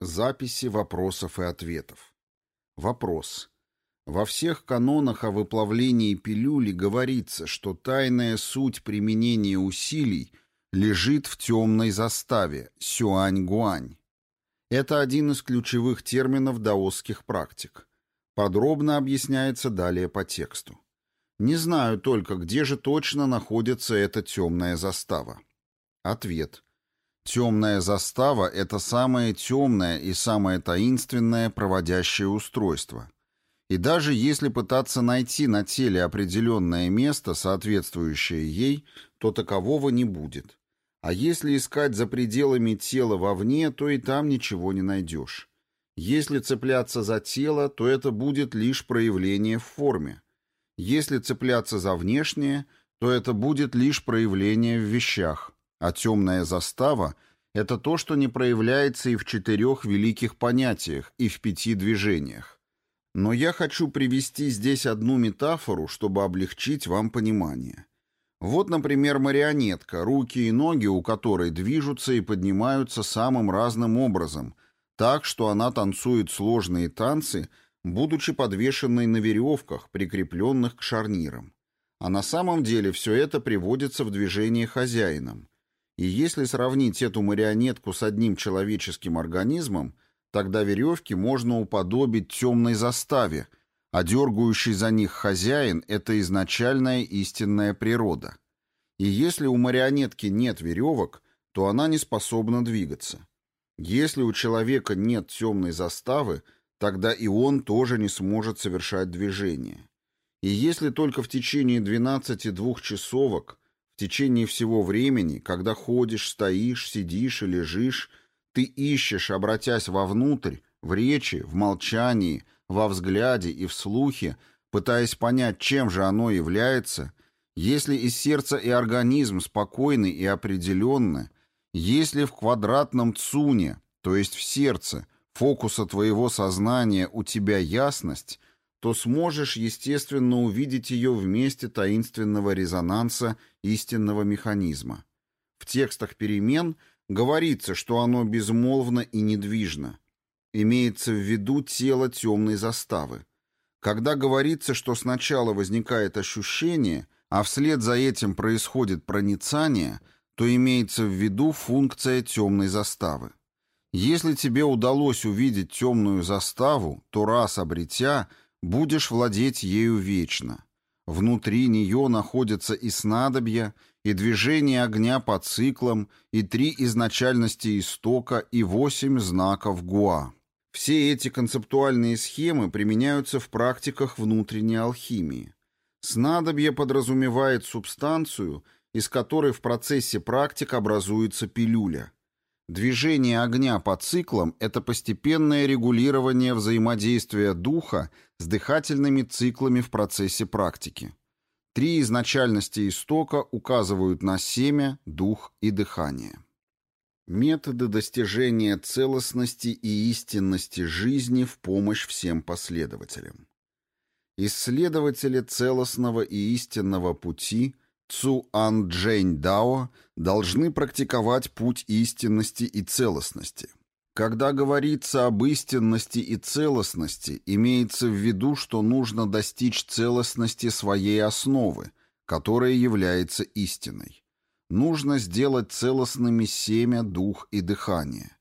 Записи вопросов и ответов. Вопрос. Во всех канонах о выплавлении пилюли говорится, что тайная суть применения усилий лежит в темной заставе сюань-гуань. Это один из ключевых терминов даосских практик. Подробно объясняется далее по тексту. Не знаю только, где же точно находится эта темная застава. Ответ. Темная застава — это самое темное и самое таинственное проводящее устройство. И даже если пытаться найти на теле определенное место, соответствующее ей, то такового не будет. А если искать за пределами тела вовне, то и там ничего не найдешь. Если цепляться за тело, то это будет лишь проявление в форме. Если цепляться за внешнее, то это будет лишь проявление в вещах. А темная застава — это то, что не проявляется и в четырех великих понятиях, и в пяти движениях. Но я хочу привести здесь одну метафору, чтобы облегчить вам понимание. Вот, например, марионетка, руки и ноги у которой движутся и поднимаются самым разным образом, так, что она танцует сложные танцы, будучи подвешенной на веревках, прикрепленных к шарнирам. А на самом деле все это приводится в движение хозяином. И если сравнить эту марионетку с одним человеческим организмом, тогда веревки можно уподобить темной заставе, а дергающий за них хозяин – это изначальная истинная природа. И если у марионетки нет веревок, то она не способна двигаться. Если у человека нет темной заставы, тогда и он тоже не сможет совершать движение. И если только в течение 12 двухчасовок – в течение всего времени, когда ходишь, стоишь, сидишь и лежишь, ты ищешь, обратясь вовнутрь, в речи, в молчании, во взгляде и в слухе, пытаясь понять, чем же оно является, если и сердце, и организм спокойны и определенны, если в квадратном цуне, то есть в сердце, фокуса твоего сознания у тебя ясность, то сможешь, естественно, увидеть ее в месте таинственного резонанса истинного механизма. В текстах перемен говорится, что оно безмолвно и недвижно. Имеется в виду тело темной заставы. Когда говорится, что сначала возникает ощущение, а вслед за этим происходит проницание, то имеется в виду функция темной заставы. Если тебе удалось увидеть темную заставу, то раз обретя – будешь владеть ею вечно. Внутри нее находятся и снадобья, и движение огня по циклам, и три изначальности истока, и восемь знаков Гуа. Все эти концептуальные схемы применяются в практиках внутренней алхимии. Снадобье подразумевает субстанцию, из которой в процессе практик образуется пилюля – Движение огня по циклам – это постепенное регулирование взаимодействия духа с дыхательными циклами в процессе практики. Три изначальности истока указывают на семя, дух и дыхание. Методы достижения целостности и истинности жизни в помощь всем последователям. Исследователи целостного и истинного пути – Цу Ан Джэнь Дао должны практиковать путь истинности и целостности. Когда говорится об истинности и целостности, имеется в виду, что нужно достичь целостности своей основы, которая является истиной. Нужно сделать целостными семя, дух и дыхание.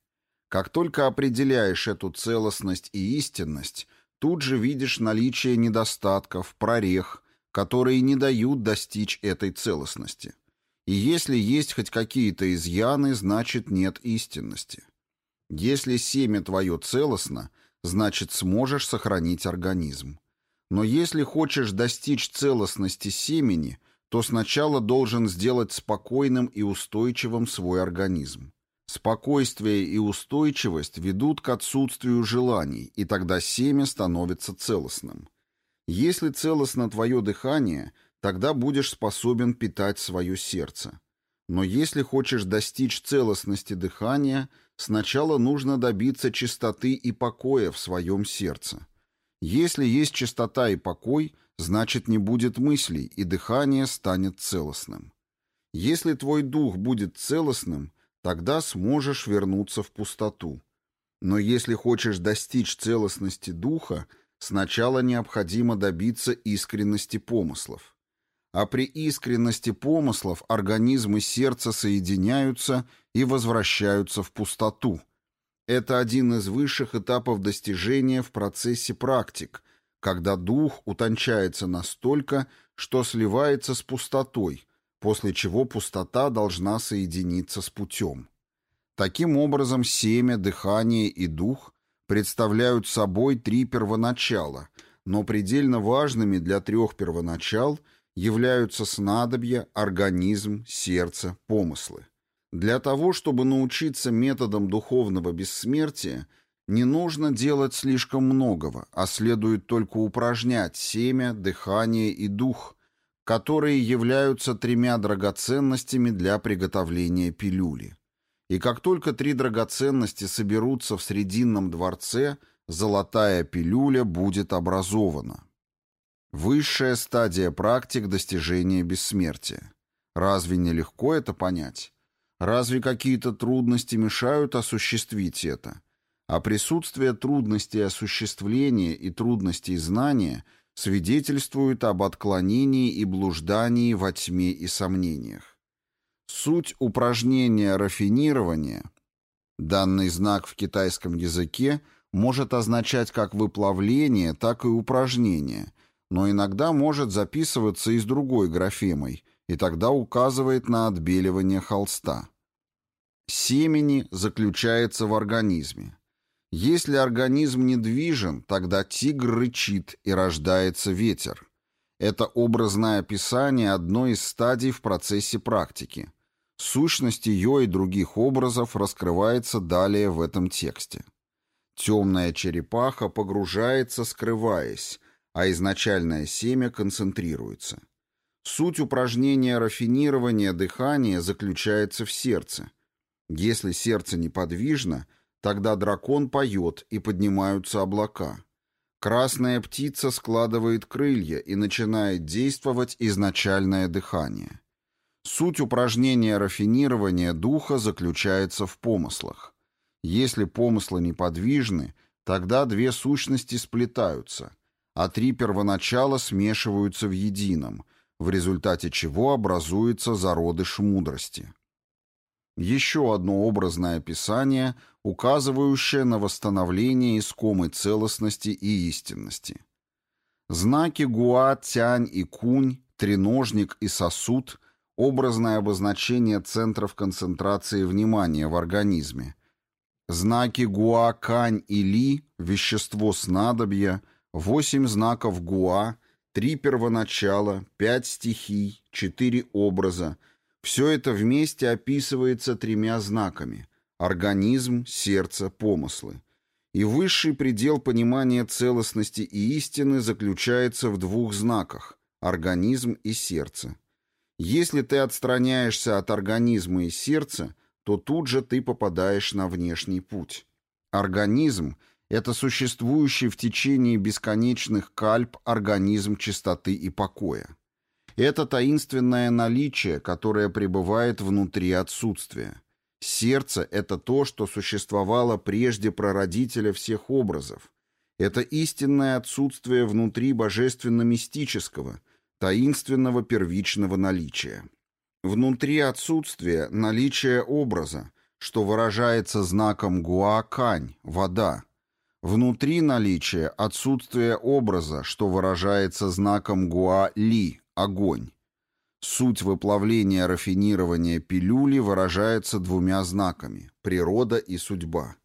Как только определяешь эту целостность и истинность, тут же видишь наличие недостатков, прорех, которые не дают достичь этой целостности. И если есть хоть какие-то изъяны, значит нет истинности. Если семя твое целостно, значит сможешь сохранить организм. Но если хочешь достичь целостности семени, то сначала должен сделать спокойным и устойчивым свой организм. Спокойствие и устойчивость ведут к отсутствию желаний, и тогда семя становится целостным. Если целостно твое дыхание, тогда будешь способен питать свое сердце. Но если хочешь достичь целостности дыхания, сначала нужно добиться чистоты и покоя в своем сердце. Если есть чистота и покой, значит не будет мыслей, и дыхание станет целостным. Если твой дух будет целостным, тогда сможешь вернуться в пустоту. Но если хочешь достичь целостности духа, сначала необходимо добиться искренности помыслов. А при искренности помыслов организм и сердце соединяются и возвращаются в пустоту. Это один из высших этапов достижения в процессе практик, когда дух утончается настолько, что сливается с пустотой, после чего пустота должна соединиться с путем. Таким образом, семя, дыхание и дух представляют собой три первоначала, но предельно важными для трех первоначал являются снадобья, организм, сердце, помыслы. Для того, чтобы научиться методам духовного бессмертия, не нужно делать слишком многого, а следует только упражнять семя, дыхание и дух, которые являются тремя драгоценностями для приготовления пилюли. И как только три драгоценности соберутся в Срединном дворце, золотая пилюля будет образована. Высшая стадия практик достижения бессмертия. Разве не легко это понять? Разве какие-то трудности мешают осуществить это? А присутствие трудностей осуществления и трудностей знания свидетельствует об отклонении и блуждании во тьме и сомнениях. Суть упражнения рафинирования, данный знак в китайском языке, может означать как выплавление, так и упражнение, но иногда может записываться и с другой графемой, и тогда указывает на отбеливание холста. Семени заключается в организме. Если организм недвижен, тогда тигр рычит и рождается ветер. Это образное описание одной из стадий в процессе практики. Сущность ее и других образов раскрывается далее в этом тексте. Темная черепаха погружается, скрываясь, а изначальное семя концентрируется. Суть упражнения рафинирования дыхания заключается в сердце. Если сердце неподвижно, тогда дракон поет и поднимаются облака. Красная птица складывает крылья и начинает действовать изначальное дыхание. Суть упражнения рафинирования духа заключается в помыслах. Если помыслы неподвижны, тогда две сущности сплетаются, а три первоначала смешиваются в едином, в результате чего образуется зародыш мудрости. Еще одно образное описание, указывающее на восстановление искомой целостности и истинности. Знаки Гуа, Тянь и Кунь, треножник и сосуд образное обозначение центров концентрации внимания в организме. Знаки Гуа, Кань и Ли, вещество снадобья, восемь знаков Гуа, три первоначала, пять стихий, четыре образа. Все это вместе описывается тремя знаками – организм, сердце, помыслы. И высший предел понимания целостности и истины заключается в двух знаках – организм и сердце. Если ты отстраняешься от организма и сердца, то тут же ты попадаешь на внешний путь. Организм – это существующий в течение бесконечных кальп организм чистоты и покоя. Это таинственное наличие, которое пребывает внутри отсутствия. Сердце – это то, что существовало прежде прародителя всех образов. Это истинное отсутствие внутри божественно-мистического – таинственного первичного наличия. Внутри отсутствия наличие образа, что выражается знаком гуа-кань – вода. Внутри наличие отсутствие образа, что выражается знаком гуа-ли – огонь. Суть выплавления рафинирования пилюли выражается двумя знаками – природа и судьба.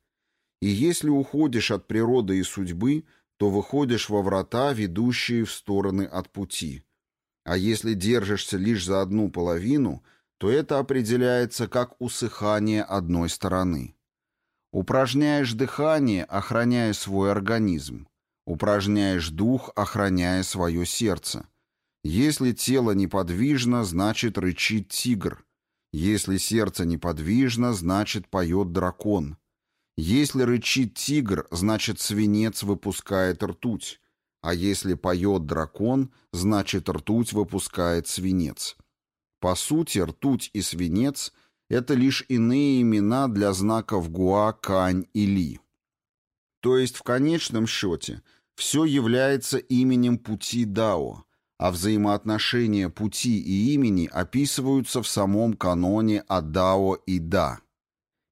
И если уходишь от природы и судьбы, то выходишь во врата, ведущие в стороны от пути – а если держишься лишь за одну половину, то это определяется как усыхание одной стороны. Упражняешь дыхание, охраняя свой организм. Упражняешь дух, охраняя свое сердце. Если тело неподвижно, значит рычит тигр. Если сердце неподвижно, значит поет дракон. Если рычит тигр, значит свинец выпускает ртуть. А если поет дракон, значит ртуть выпускает свинец. По сути, ртуть и свинец — это лишь иные имена для знаков Гуа, Кань и Ли. То есть в конечном счете все является именем пути Дао, а взаимоотношения пути и имени описываются в самом каноне Адао и Да.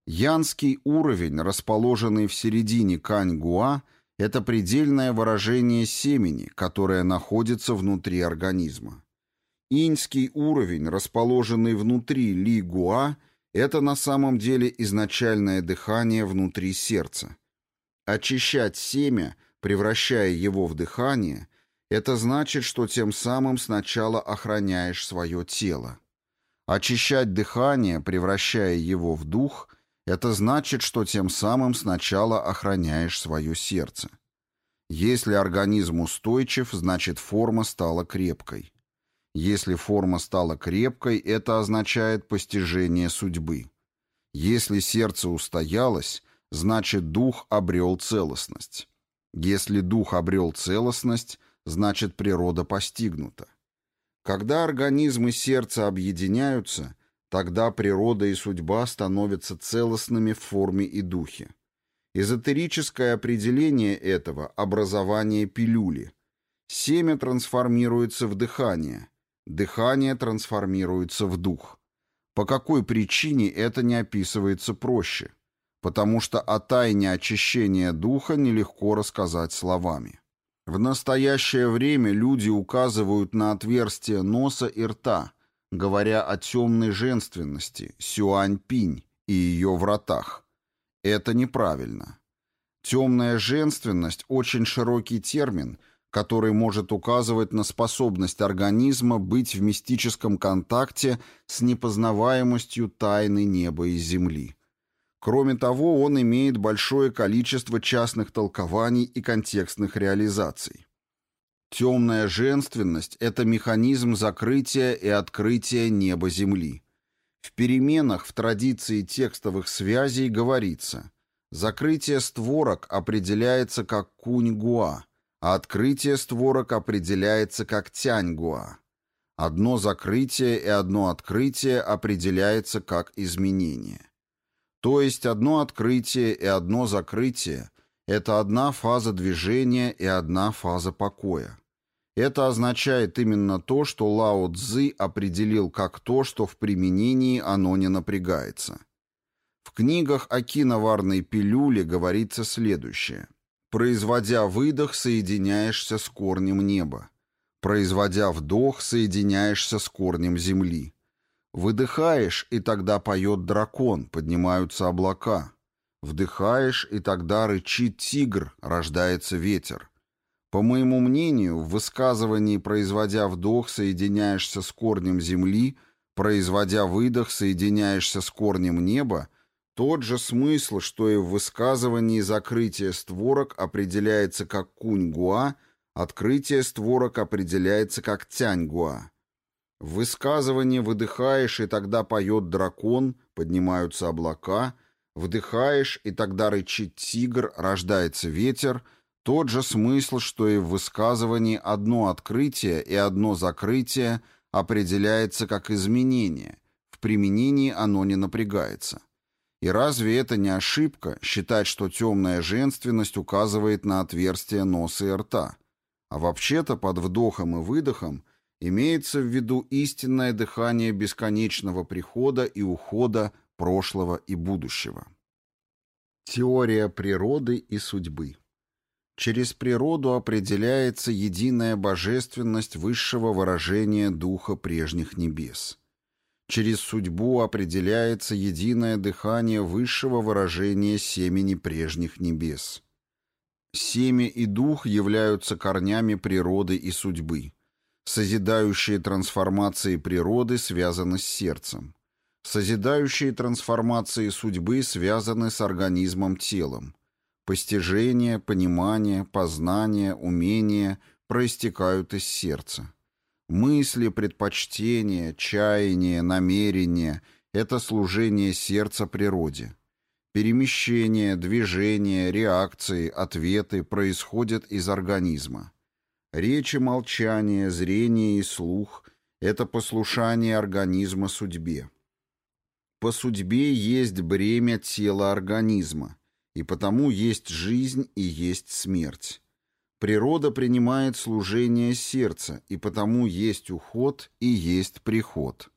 Янский уровень, расположенный в середине Кань-Гуа, это предельное выражение семени, которое находится внутри организма. Иньский уровень, расположенный внутри Ли-Гуа, это на самом деле изначальное дыхание внутри сердца. Очищать семя, превращая его в дыхание, это значит, что тем самым сначала охраняешь свое тело. Очищать дыхание, превращая его в дух, это значит, что тем самым сначала охраняешь свое сердце. Если организм устойчив, значит форма стала крепкой. Если форма стала крепкой, это означает постижение судьбы. Если сердце устоялось, значит дух обрел целостность. Если дух обрел целостность, значит природа постигнута. Когда организм и сердце объединяются, тогда природа и судьба становятся целостными в форме и духе. Эзотерическое определение этого – образование пилюли. Семя трансформируется в дыхание, дыхание трансформируется в дух. По какой причине это не описывается проще? Потому что о тайне очищения духа нелегко рассказать словами. В настоящее время люди указывают на отверстие носа и рта, говоря о темной женственности, сюань-пинь и ее вратах. Это неправильно. Темная женственность – очень широкий термин, который может указывать на способность организма быть в мистическом контакте с непознаваемостью тайны неба и земли. Кроме того, он имеет большое количество частных толкований и контекстных реализаций. Темная женственность – это механизм закрытия и открытия неба Земли. В переменах в традиции текстовых связей говорится «закрытие створок определяется как кунь-гуа», открытие створок определяется как тянь-гуа. Одно закрытие и одно открытие определяется как изменение. То есть одно открытие и одно закрытие – это одна фаза движения и одна фаза покоя. Это означает именно то, что Лао Цзы определил как то, что в применении оно не напрягается. В книгах о киноварной пилюле говорится следующее. Производя выдох, соединяешься с корнем неба. Производя вдох, соединяешься с корнем земли. Выдыхаешь, и тогда поет дракон, поднимаются облака. Вдыхаешь, и тогда рычит тигр, рождается ветер. По моему мнению, в высказывании «производя вдох, соединяешься с корнем земли», «производя выдох, соединяешься с корнем неба» тот же смысл, что и в высказывании «закрытие створок» определяется как кунь-гуа, открытие створок определяется как тянь-гуа. В высказывании выдыхаешь, и тогда поет дракон, поднимаются облака, вдыхаешь, и тогда рычит тигр, рождается ветер, тот же смысл, что и в высказывании одно открытие и одно закрытие определяется как изменение, в применении оно не напрягается. И разве это не ошибка считать, что темная женственность указывает на отверстие носа и рта? А вообще-то под вдохом и выдохом – Имеется в виду истинное дыхание бесконечного прихода и ухода прошлого и будущего. Теория природы и судьбы. Через природу определяется единая божественность высшего выражения духа прежних небес. Через судьбу определяется единое дыхание высшего выражения семени прежних небес. Семя и дух являются корнями природы и судьбы. Созидающие трансформации природы связаны с сердцем. Созидающие трансформации судьбы связаны с организмом-телом. Постижение, понимание, познание, умение проистекают из сердца. Мысли, предпочтения, чаяния, намерения – это служение сердца природе. Перемещения, движения, реакции, ответы происходят из организма. Речь и молчание, зрение и слух — это послушание организма судьбе. По судьбе есть бремя тела организма, и потому есть жизнь и есть смерть. Природа принимает служение сердца, и потому есть уход и есть приход.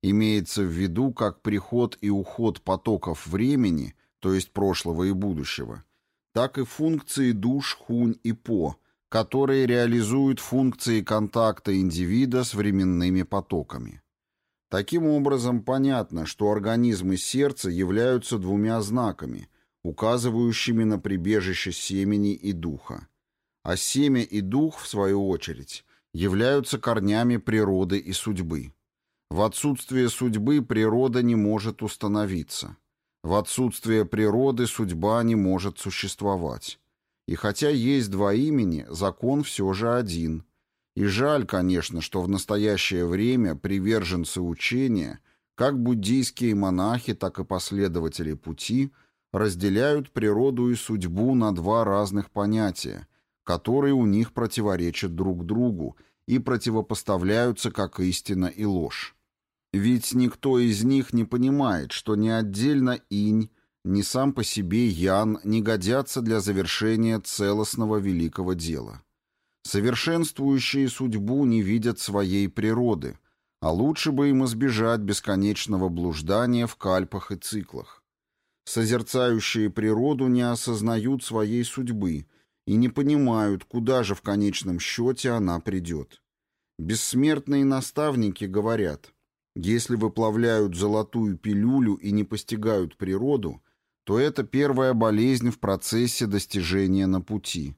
Имеется в виду как приход и уход потоков времени, то есть прошлого и будущего, так и функции душ хунь и по, которые реализуют функции контакта индивида с временными потоками. Таким образом, понятно, что организмы сердца являются двумя знаками, указывающими на прибежище семени и духа а семя и дух, в свою очередь, являются корнями природы и судьбы. В отсутствие судьбы природа не может установиться. В отсутствие природы судьба не может существовать. И хотя есть два имени, закон все же один. И жаль, конечно, что в настоящее время приверженцы учения, как буддийские монахи, так и последователи пути, разделяют природу и судьбу на два разных понятия – которые у них противоречат друг другу и противопоставляются как истина и ложь. Ведь никто из них не понимает, что ни отдельно инь, ни сам по себе ян не годятся для завершения целостного великого дела. Совершенствующие судьбу не видят своей природы, а лучше бы им избежать бесконечного блуждания в кальпах и циклах. Созерцающие природу не осознают своей судьбы – и не понимают, куда же в конечном счете она придет. Бессмертные наставники говорят, если выплавляют золотую пилюлю и не постигают природу, то это первая болезнь в процессе достижения на пути.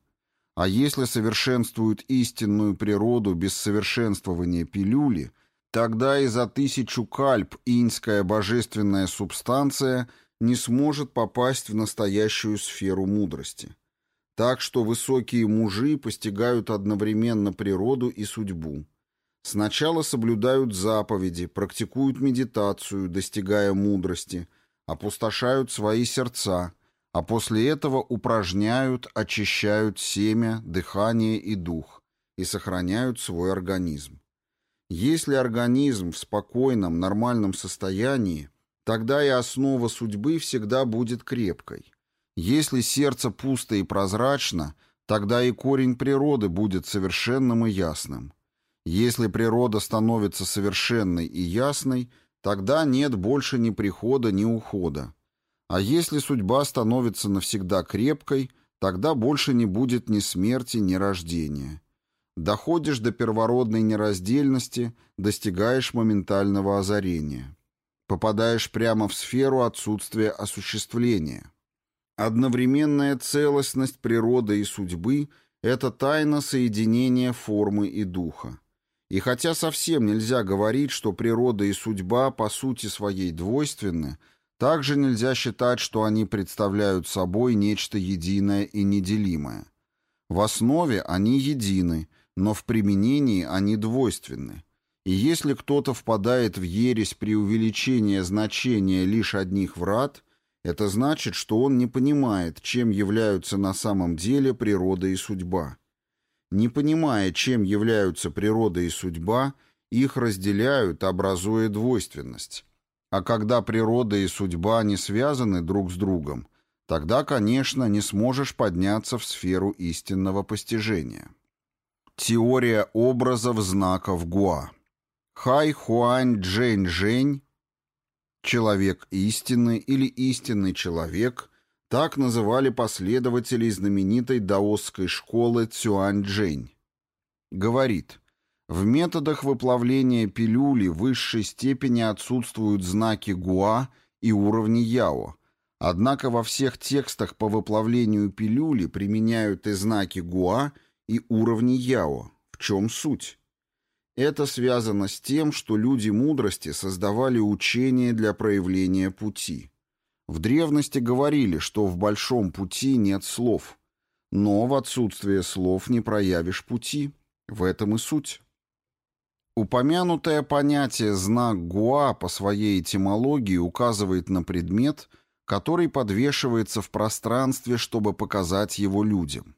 А если совершенствуют истинную природу без совершенствования пилюли, тогда и за тысячу кальп иньская божественная субстанция не сможет попасть в настоящую сферу мудрости. Так что высокие мужи постигают одновременно природу и судьбу. Сначала соблюдают заповеди, практикуют медитацию, достигая мудрости, опустошают свои сердца, а после этого упражняют, очищают семя, дыхание и дух и сохраняют свой организм. Если организм в спокойном, нормальном состоянии, тогда и основа судьбы всегда будет крепкой. Если сердце пусто и прозрачно, тогда и корень природы будет совершенным и ясным. Если природа становится совершенной и ясной, тогда нет больше ни прихода, ни ухода. А если судьба становится навсегда крепкой, тогда больше не будет ни смерти, ни рождения. Доходишь до первородной нераздельности, достигаешь моментального озарения. Попадаешь прямо в сферу отсутствия осуществления. Одновременная целостность природы и судьбы – это тайна соединения формы и духа. И хотя совсем нельзя говорить, что природа и судьба по сути своей двойственны, также нельзя считать, что они представляют собой нечто единое и неделимое. В основе они едины, но в применении они двойственны. И если кто-то впадает в ересь при увеличении значения лишь одних врат, это значит, что он не понимает, чем являются на самом деле природа и судьба. Не понимая, чем являются природа и судьба, их разделяют, образуя двойственность. А когда природа и судьба не связаны друг с другом, тогда, конечно, не сможешь подняться в сферу истинного постижения. Теория образов знаков Гуа. Хай Хуань Джень Жень Человек истины или истинный человек – так называли последователей знаменитой даосской школы Цюань-Джень. Говорит, в методах выплавления пилюли высшей степени отсутствуют знаки гуа и уровни яо, однако во всех текстах по выплавлению пилюли применяют и знаки гуа, и уровни яо. В чем суть? Это связано с тем, что люди мудрости создавали учения для проявления пути. В древности говорили, что в большом пути нет слов, но в отсутствие слов не проявишь пути. В этом и суть. Упомянутое понятие «знак Гуа» по своей этимологии указывает на предмет, который подвешивается в пространстве, чтобы показать его людям.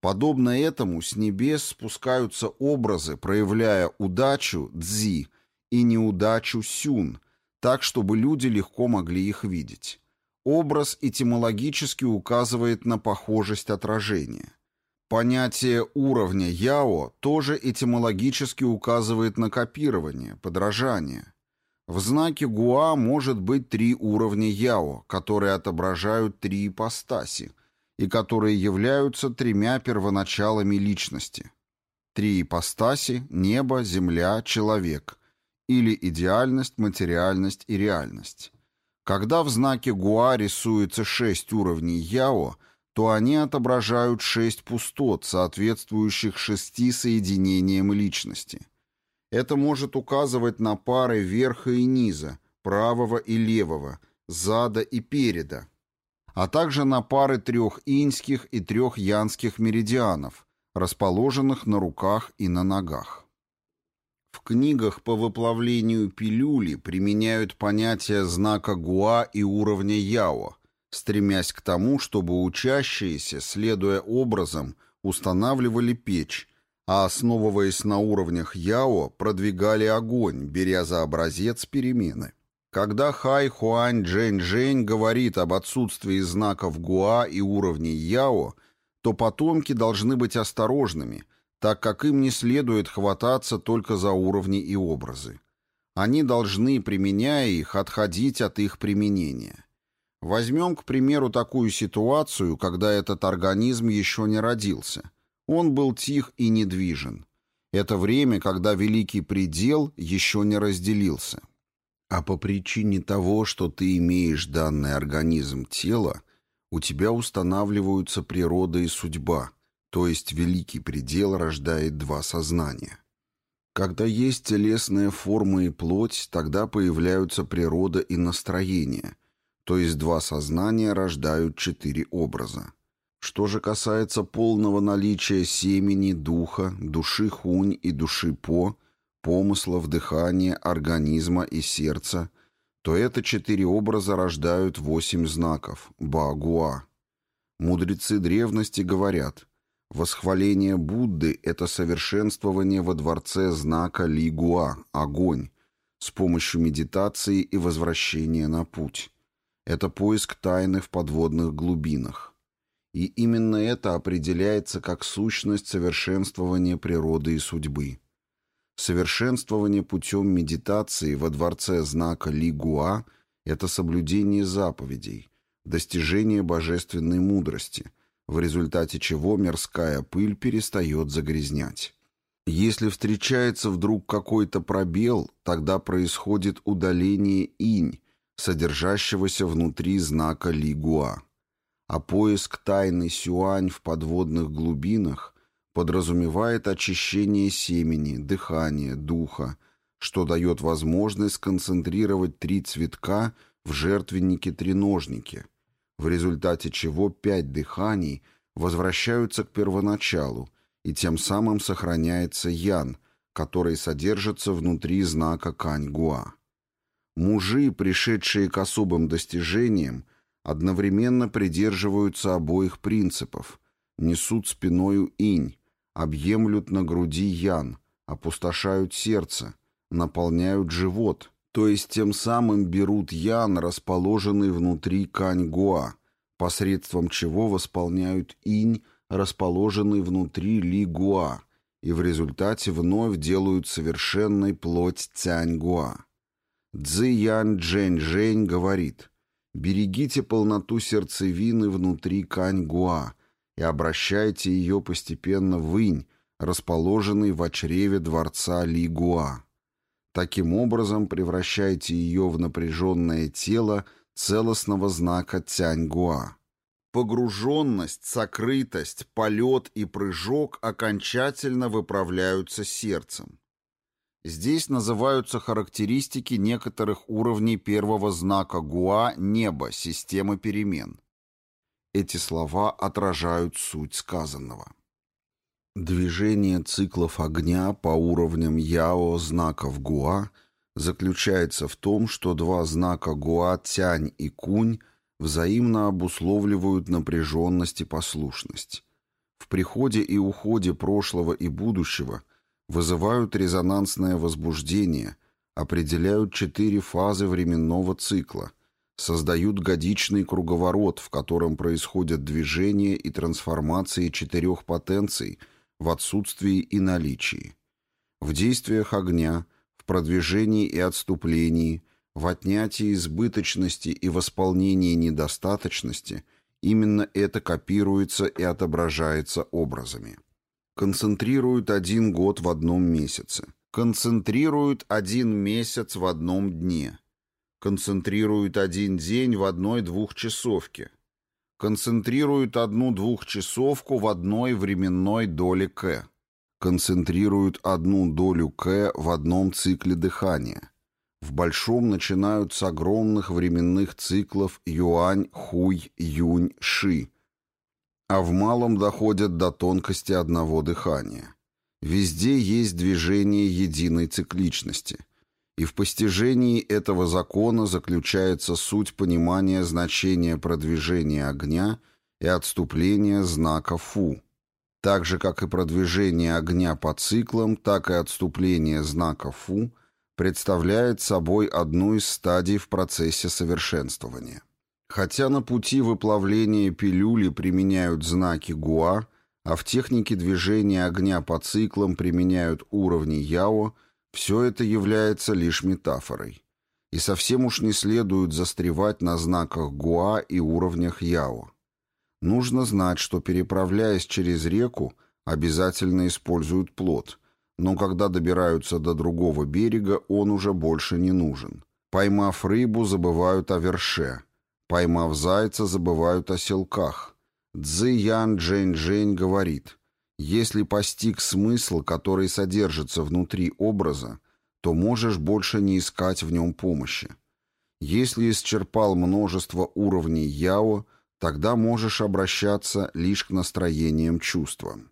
Подобно этому с небес спускаются образы, проявляя удачу дзи и неудачу сюн, так, чтобы люди легко могли их видеть. Образ этимологически указывает на похожесть отражения. Понятие уровня Яо тоже этимологически указывает на копирование, подражание. В знаке Гуа может быть три уровня Яо, которые отображают три ипостаси и которые являются тремя первоначалами личности. Три ипостаси – небо, земля, человек, или идеальность, материальность и реальность. Когда в знаке Гуа рисуется шесть уровней Яо, то они отображают шесть пустот, соответствующих шести соединениям личности. Это может указывать на пары верха и низа, правого и левого, зада и переда, а также на пары трех иньских и трех янских меридианов, расположенных на руках и на ногах. В книгах по выплавлению пилюли применяют понятие знака Гуа и уровня Яо, стремясь к тому, чтобы учащиеся, следуя образам, устанавливали печь, а основываясь на уровнях Яо, продвигали огонь, беря за образец перемены. Когда Хай Хуань Джэнь Жэнь говорит об отсутствии знаков Гуа и уровней Яо, то потомки должны быть осторожными – так как им не следует хвататься только за уровни и образы. Они должны, применяя их, отходить от их применения. Возьмем, к примеру, такую ситуацию, когда этот организм еще не родился. Он был тих и недвижен. Это время, когда великий предел еще не разделился. А по причине того, что ты имеешь данный организм тела, у тебя устанавливаются природа и судьба – то есть великий предел рождает два сознания. Когда есть телесные формы и плоть, тогда появляются природа и настроение, то есть два сознания рождают четыре образа. Что же касается полного наличия семени, духа, души хунь и души по, помыслов, дыхания, организма и сердца, то это четыре образа рождают восемь знаков – Багуа. Мудрецы древности говорят, Восхваление Будды – это совершенствование во дворце знака Лигуа – огонь, с помощью медитации и возвращения на путь. Это поиск тайны в подводных глубинах. И именно это определяется как сущность совершенствования природы и судьбы. Совершенствование путем медитации во дворце знака Лигуа – это соблюдение заповедей, достижение божественной мудрости – в результате чего мирская пыль перестает загрязнять. Если встречается вдруг какой-то пробел, тогда происходит удаление инь, содержащегося внутри знака Лигуа. А поиск тайны сюань в подводных глубинах подразумевает очищение семени, дыхания, духа, что дает возможность сконцентрировать три цветка в жертвеннике-треножнике – в результате чего пять дыханий возвращаются к первоначалу, и тем самым сохраняется ян, который содержится внутри знака Кань-Гуа. Мужи, пришедшие к особым достижениям, одновременно придерживаются обоих принципов, несут спиною инь, объемлют на груди ян, опустошают сердце, наполняют живот – то есть тем самым берут ян, расположенный внутри Каньгуа, посредством чего восполняют инь, расположенный внутри Лигуа, и в результате вновь делают совершенной плоть Цяньгуа. Цзи Ян Джэнь Жэнь говорит, «Берегите полноту сердцевины внутри Каньгуа и обращайте ее постепенно в инь, расположенный в чреве дворца Лигуа». Таким образом превращайте ее в напряженное тело целостного знака Тяньгуа. Погруженность, сокрытость, полет и прыжок окончательно выправляются сердцем. Здесь называются характеристики некоторых уровней первого знака Гуа неба, системы перемен. Эти слова отражают суть сказанного. Движение циклов огня по уровням Яо знаков Гуа заключается в том, что два знака Гуа Тянь и Кунь взаимно обусловливают напряженность и послушность. В приходе и уходе прошлого и будущего вызывают резонансное возбуждение, определяют четыре фазы временного цикла, создают годичный круговорот, в котором происходят движения и трансформации четырех потенций в отсутствии и наличии. В действиях огня, в продвижении и отступлении, в отнятии избыточности и восполнении недостаточности именно это копируется и отображается образами. Концентрируют один год в одном месяце. Концентрируют один месяц в одном дне. Концентрируют один день в одной двухчасовке. Концентрируют одну двухчасовку в одной временной доле К. Концентрируют одну долю К в одном цикле дыхания в большом начинают с огромных временных циклов юань, хуй, юнь, ши, а в малом доходят до тонкости одного дыхания. Везде есть движение единой цикличности. И в постижении этого закона заключается суть понимания значения продвижения огня и отступления знака фу. Так же, как и продвижение огня по циклам, так и отступление знака фу – представляет собой одну из стадий в процессе совершенствования. Хотя на пути выплавления пилюли применяют знаки Гуа, а в технике движения огня по циклам применяют уровни Яо, все это является лишь метафорой. И совсем уж не следует застревать на знаках Гуа и уровнях Яо. Нужно знать, что переправляясь через реку, обязательно используют плот – но когда добираются до другого берега, он уже больше не нужен. Поймав рыбу, забывают о верше. Поймав зайца, забывают о селках. Цзы Ян Джень Жень говорит, если постиг смысл, который содержится внутри образа, то можешь больше не искать в нем помощи. Если исчерпал множество уровней Яо, тогда можешь обращаться лишь к настроениям чувствам.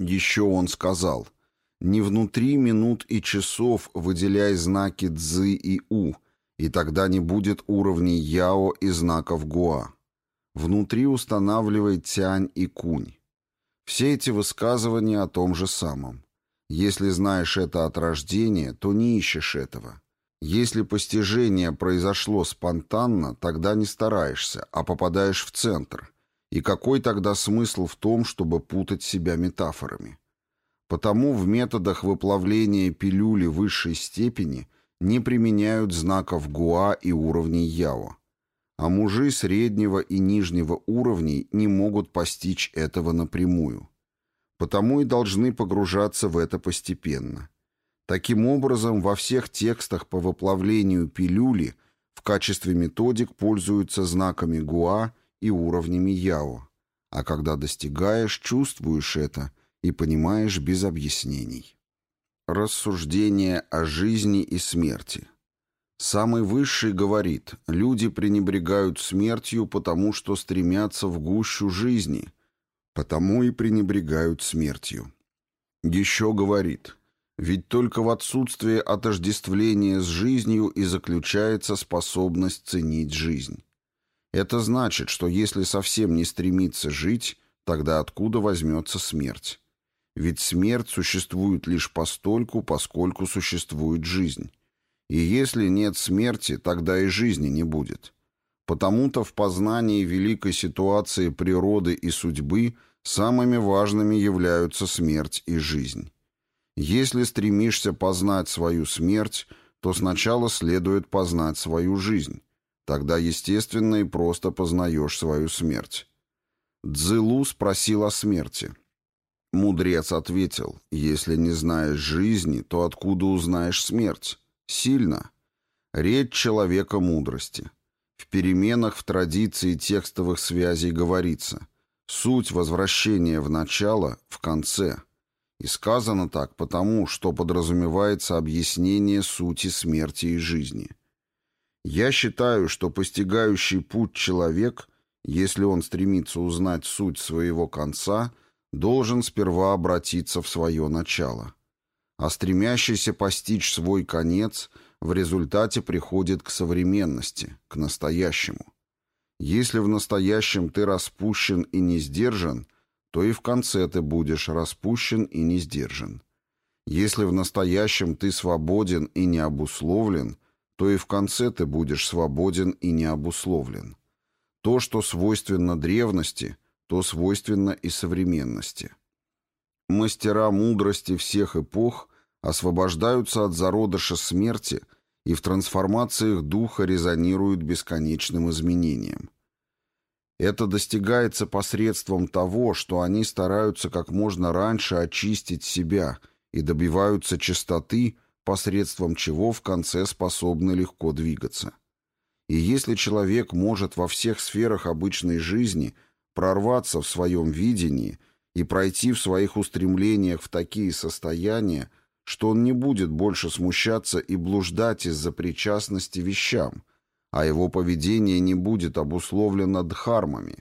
Еще он сказал, не внутри минут и часов выделяй знаки Цзы и У, и тогда не будет уровней Яо и знаков Гуа. Внутри устанавливай Тянь и Кунь. Все эти высказывания о том же самом. Если знаешь это от рождения, то не ищешь этого. Если постижение произошло спонтанно, тогда не стараешься, а попадаешь в центр. И какой тогда смысл в том, чтобы путать себя метафорами? Потому в методах выплавления пилюли высшей степени не применяют знаков Гуа и уровней Яо. А мужи среднего и нижнего уровней не могут постичь этого напрямую. Потому и должны погружаться в это постепенно. Таким образом, во всех текстах по выплавлению пилюли в качестве методик пользуются знаками Гуа и уровнями Яо. А когда достигаешь, чувствуешь это – и понимаешь без объяснений. Рассуждение о жизни и смерти. Самый высший говорит, люди пренебрегают смертью, потому что стремятся в гущу жизни, потому и пренебрегают смертью. Еще говорит, ведь только в отсутствии отождествления с жизнью и заключается способность ценить жизнь. Это значит, что если совсем не стремиться жить, тогда откуда возьмется смерть? Ведь смерть существует лишь постольку, поскольку существует жизнь. И если нет смерти, тогда и жизни не будет. Потому-то в познании великой ситуации природы и судьбы самыми важными являются смерть и жизнь. Если стремишься познать свою смерть, то сначала следует познать свою жизнь. Тогда естественно и просто познаешь свою смерть. Цзылу спросил о смерти – Мудрец ответил, если не знаешь жизни, то откуда узнаешь смерть? Сильно. Речь человека мудрости. В переменах в традиции текстовых связей говорится «суть возвращения в начало, в конце». И сказано так потому, что подразумевается объяснение сути смерти и жизни. Я считаю, что постигающий путь человек, если он стремится узнать суть своего конца – должен сперва обратиться в свое начало. А стремящийся постичь свой конец в результате приходит к современности, к настоящему. Если в настоящем ты распущен и не сдержан, то и в конце ты будешь распущен и не сдержан. Если в настоящем ты свободен и не обусловлен, то и в конце ты будешь свободен и необусловлен. То, что свойственно древности, то свойственно и современности. Мастера мудрости всех эпох освобождаются от зародыша смерти и в трансформациях духа резонируют бесконечным изменением. Это достигается посредством того, что они стараются как можно раньше очистить себя и добиваются чистоты, посредством чего в конце способны легко двигаться. И если человек может во всех сферах обычной жизни прорваться в своем видении и пройти в своих устремлениях в такие состояния, что он не будет больше смущаться и блуждать из-за причастности вещам – а его поведение не будет обусловлено дхармами,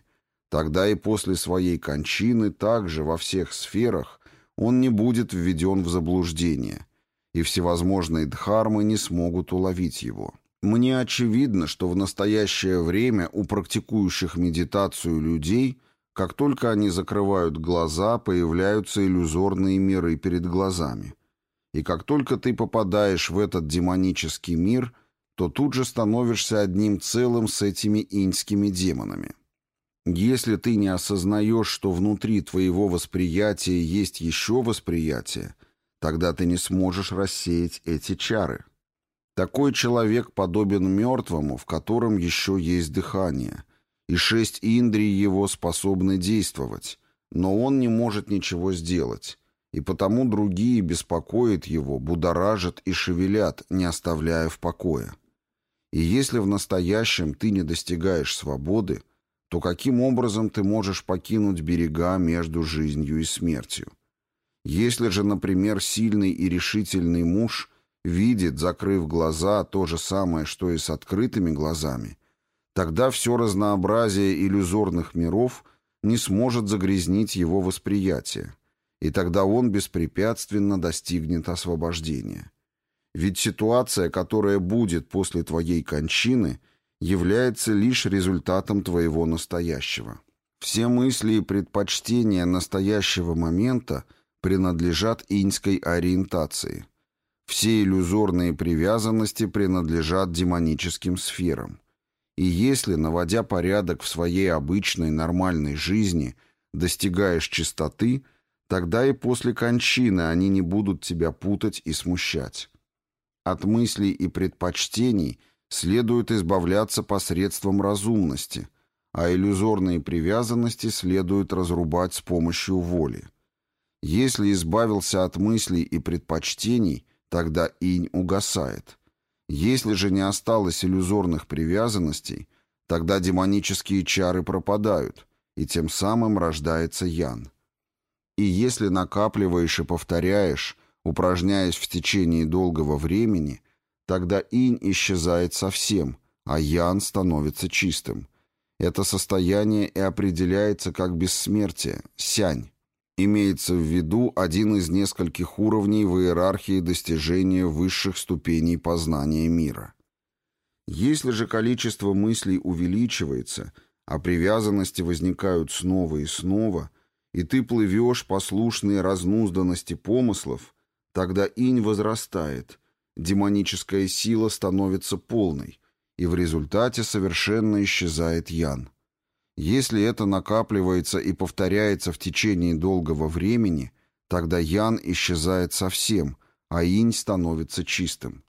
тогда и после своей кончины также во всех сферах он не будет введен в заблуждение, и всевозможные дхармы не смогут уловить его. Мне очевидно, что в настоящее время у практикующих медитацию людей, как только они закрывают глаза, появляются иллюзорные миры перед глазами. И как только ты попадаешь в этот демонический мир – то тут же становишься одним целым с этими иньскими демонами. Если ты не осознаешь, что внутри твоего восприятия есть еще восприятие, тогда ты не сможешь рассеять эти чары. Такой человек подобен мертвому, в котором еще есть дыхание, и шесть индрий его способны действовать, но он не может ничего сделать, и потому другие беспокоят его, будоражат и шевелят, не оставляя в покое. И если в настоящем ты не достигаешь свободы, то каким образом ты можешь покинуть берега между жизнью и смертью? Если же, например, сильный и решительный муж видит, закрыв глаза, то же самое, что и с открытыми глазами, тогда все разнообразие иллюзорных миров не сможет загрязнить его восприятие, и тогда он беспрепятственно достигнет освобождения. Ведь ситуация, которая будет после твоей кончины, является лишь результатом твоего настоящего. Все мысли и предпочтения настоящего момента принадлежат иньской ориентации. Все иллюзорные привязанности принадлежат демоническим сферам. И если, наводя порядок в своей обычной нормальной жизни, достигаешь чистоты, тогда и после кончины они не будут тебя путать и смущать. От мыслей и предпочтений следует избавляться посредством разумности, а иллюзорные привязанности следует разрубать с помощью воли. Если избавился от мыслей и предпочтений, тогда инь угасает. Если же не осталось иллюзорных привязанностей, тогда демонические чары пропадают, и тем самым рождается ян. И если накапливаешь и повторяешь, Упражняясь в течение долгого времени, тогда инь исчезает совсем, а ян становится чистым. Это состояние и определяется как бессмертие, сянь. Имеется в виду один из нескольких уровней в иерархии достижения высших ступеней познания мира. Если же количество мыслей увеличивается, а привязанности возникают снова и снова, и ты плывешь послушной разнузданности помыслов, Тогда инь возрастает, демоническая сила становится полной, и в результате совершенно исчезает ян. Если это накапливается и повторяется в течение долгого времени, тогда ян исчезает совсем, а инь становится чистым.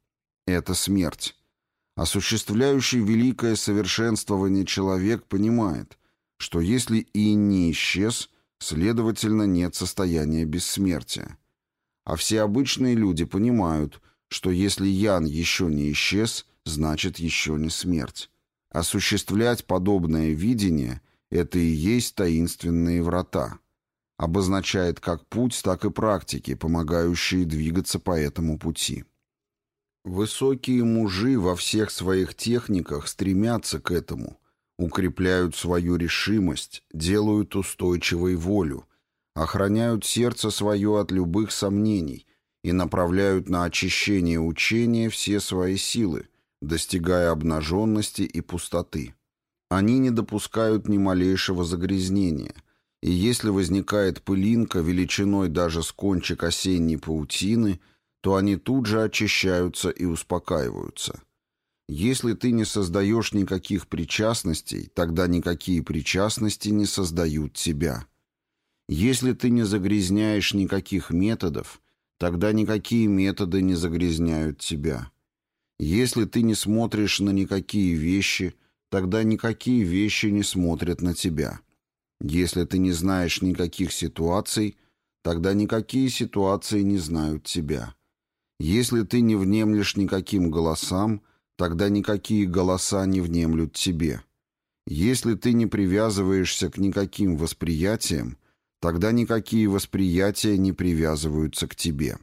Это смерть. Осуществляющий великое совершенствование человек понимает, что если инь не исчез, следовательно, нет состояния бессмертия. А все обычные люди понимают, что если Ян еще не исчез, значит еще не смерть. Осуществлять подобное видение – это и есть таинственные врата. Обозначает как путь, так и практики, помогающие двигаться по этому пути. Высокие мужи во всех своих техниках стремятся к этому, укрепляют свою решимость, делают устойчивой волю – охраняют сердце свое от любых сомнений и направляют на очищение учения все свои силы, достигая обнаженности и пустоты. Они не допускают ни малейшего загрязнения, и если возникает пылинка величиной даже с кончик осенней паутины, то они тут же очищаются и успокаиваются. Если ты не создаешь никаких причастностей, тогда никакие причастности не создают тебя. Если ты не загрязняешь никаких методов, тогда никакие методы не загрязняют тебя. Если ты не смотришь на никакие вещи, тогда никакие вещи не смотрят на тебя. Если ты не знаешь никаких ситуаций, тогда никакие ситуации не знают тебя. Если ты не внемлешь никаким голосам, тогда никакие голоса не внемлют тебе. Если ты не привязываешься к никаким восприятиям, тогда никакие восприятия не привязываются к тебе.